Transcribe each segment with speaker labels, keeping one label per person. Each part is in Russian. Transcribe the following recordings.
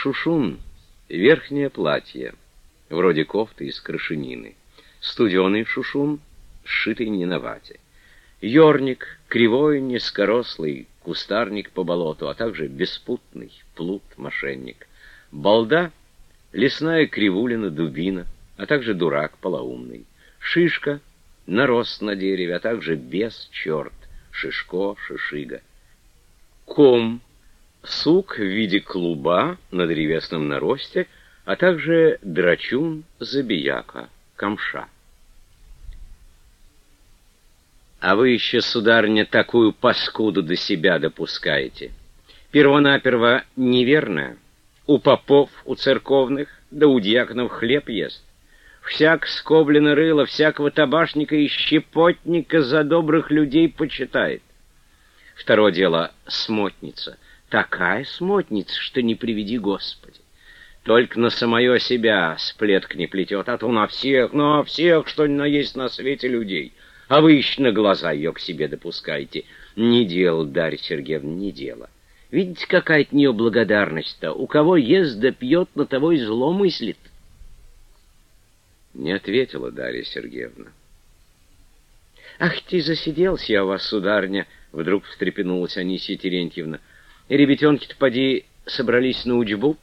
Speaker 1: Шушун — верхнее платье, вроде кофты из крашенины. Студеный шушун, сшитый не на вате. Ёрник — кривой, низкорослый, кустарник по болоту, а также беспутный плут-мошенник. Балда — лесная кривулина, дубина, а также дурак полоумный. Шишка — нарост на дереве, а также бес черт, шишко, шишига. Ком — сук в виде клуба на древесном наросте, а также драчун, забияка, камша. А вы еще, сударыня, такую паскуду до себя допускаете. Первонаперво неверно. У попов, у церковных, да у дьяконов хлеб ест. Всяк скоблено рыло, всякого табашника и щепотника за добрых людей почитает. Второе дело — смотница. Такая смотница, что не приведи Господи. Только на самое себя сплетк не плетет, а то на всех, на всех, что ни на есть на свете людей — а вы еще на глаза ее к себе допускаете. Не дело, Дарья Сергеевна, не дело. Видите, какая от нее благодарность-то? У кого ест да пьет, на того и зло мыслит. Не ответила Дарья Сергеевна. «Ах ты, засиделся я у вас, сударня!» — вдруг встрепенулась Анисия Терентьевна. «И ребятенки-то, поди, собрались на учбу?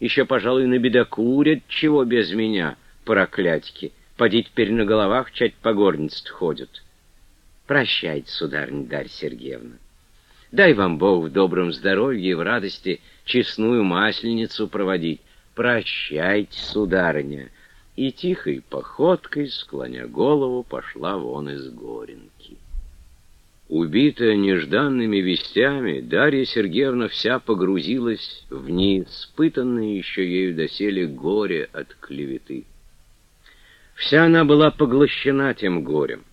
Speaker 1: Еще, пожалуй, на бедокурят, чего без меня, проклятьки!» Поди теперь на головах чать по горнице ходят. Прощайте, сударыня Дарья Сергеевна. Дай вам Бог в добром здоровье и в радости честную масленицу проводить. Прощайте, сударыня. И тихой походкой, склоня голову, пошла вон из горенки. Убитая нежданными вестями, Дарья Сергеевна вся погрузилась в неиспытанное еще ею доселе горе от клеветы. Вся она была поглощена тем горем.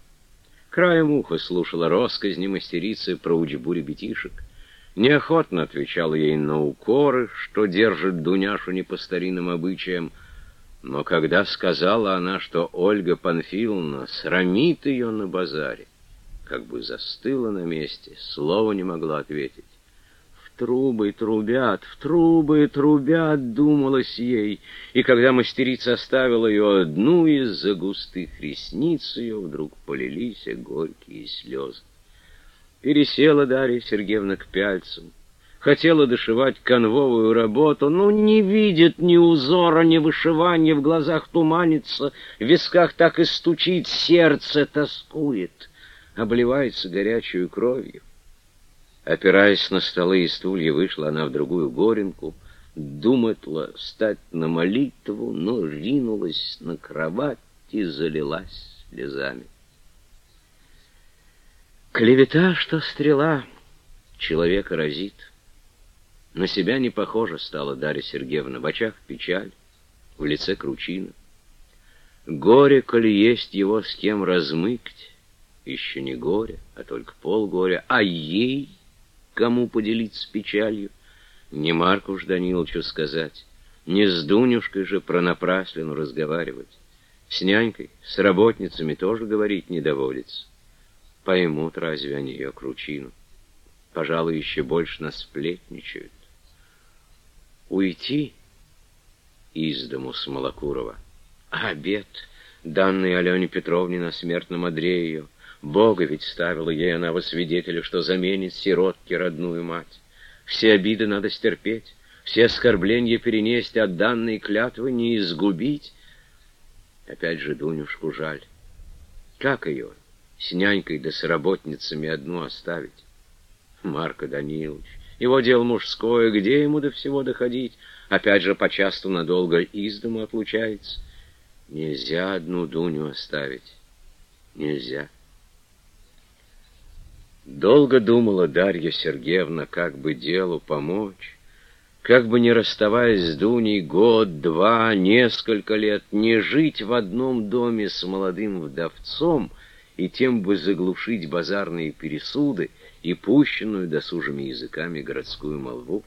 Speaker 1: Краем уха слушала росказни мастерицы про учбу ребятишек. Неохотно отвечала ей на укоры, что держит Дуняшу не по старинным обычаям, но когда сказала она, что Ольга Панфиловна срамит ее на базаре, как бы застыла на месте, слова не могла ответить. Трубы трубят, в трубы трубят, думалось ей, и когда мастерица оставила ее одну, из-за густых ресниц ее вдруг полились горькие слезы. Пересела Дарья Сергеевна к пяльцам, хотела дошивать конвовую работу, но не видит ни узора, ни вышивания, в глазах туманится, в висках так и стучит, сердце тоскует, обливается горячую кровью. Опираясь на столы и стулья, вышла она в другую горенку, думала встать на молитву, но ринулась на кровать и залилась слезами. Клевета, что стрела, человека разит. На себя не похожа стала Дарья Сергеевна. В очах печаль, в лице кручина. Горе, коли есть его с кем размыкать, еще не горе, а только полгоря, а ей кому поделиться печалью. Не Марку ж Даниловичу сказать, не с Дунюшкой же про напраслину разговаривать. С нянькой, с работницами тоже говорить не доводится. Поймут разве они ее кручину? Пожалуй, еще больше насплетничают. Уйти из дому Смолокурова. А обед, данный Алене Петровне на смертном одре ее, Бога ведь ставила ей она во свидетели, что заменит сиротке родную мать. Все обиды надо стерпеть, все оскорбления перенести, от данной клятвы не изгубить. Опять же Дунюшку жаль. Как ее с нянькой да с работницами одну оставить? Марко Данилович, его дело мужское, где ему до всего доходить? Опять же, почасту надолго из дому отлучается. Нельзя одну Дуню оставить. Нельзя. Долго думала Дарья Сергеевна, как бы делу помочь, как бы не расставаясь с Дуней год, два, несколько лет, не жить в одном доме с молодым вдовцом и тем бы заглушить базарные пересуды и пущенную досужими языками городскую молву.